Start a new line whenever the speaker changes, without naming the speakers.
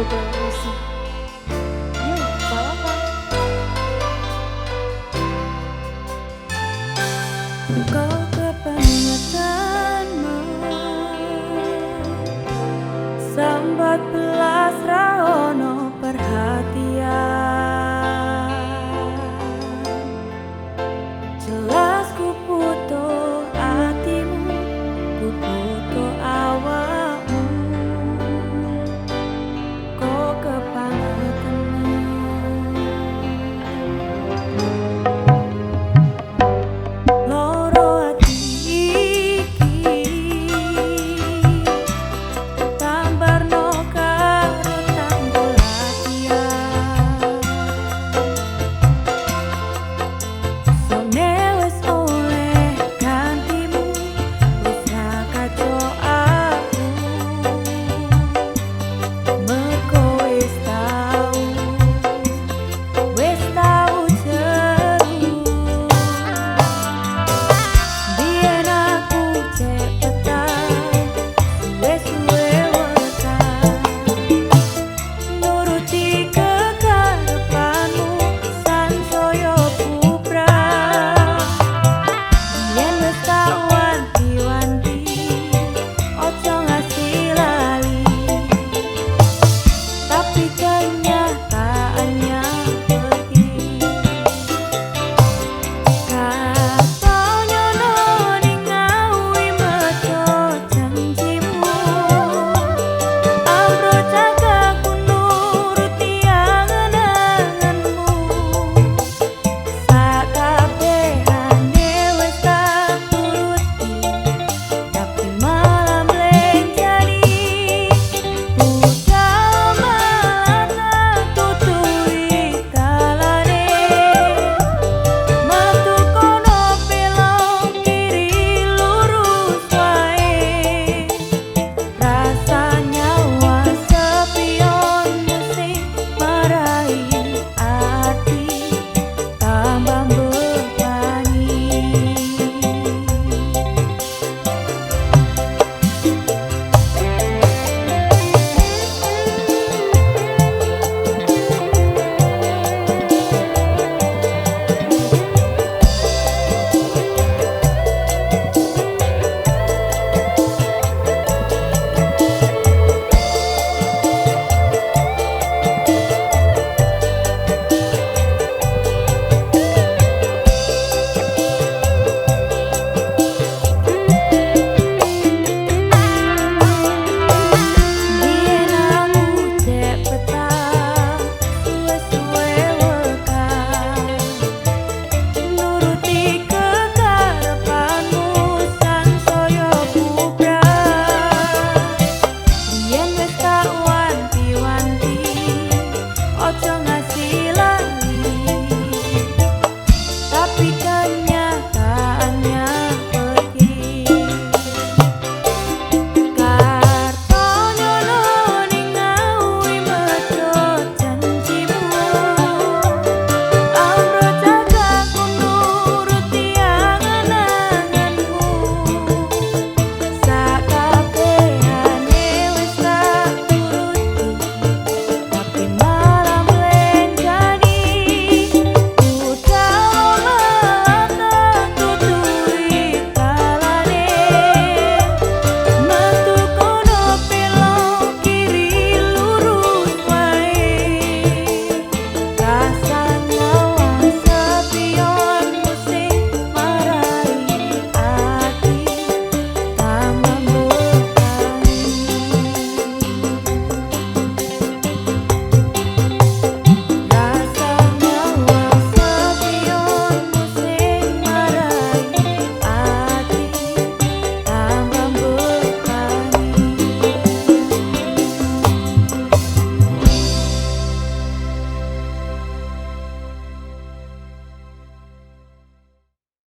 about